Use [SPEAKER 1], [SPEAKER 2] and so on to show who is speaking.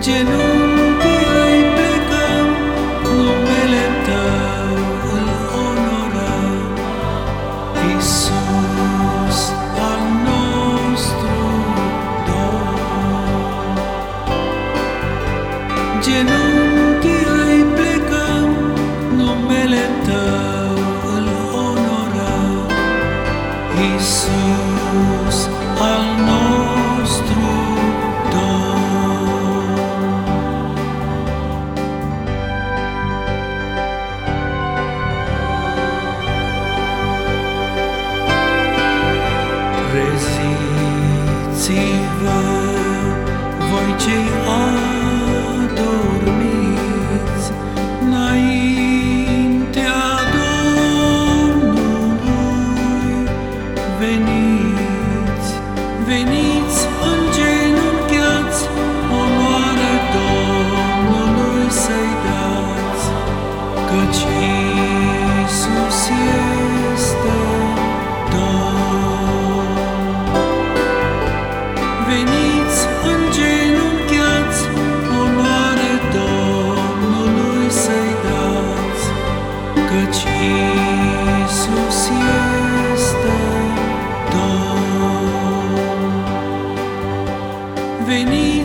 [SPEAKER 1] Genunchii îi plecăm, numele Tău îl onorăm. Iisus al nostru Domn. Genunchii îi plecăm, numele Tău îl onorăm. Iisus al nostru Treziți-vă, voi cei adormiți, înaintea Domnului. Veniți, veniți căci Iisus este Domn. Veniți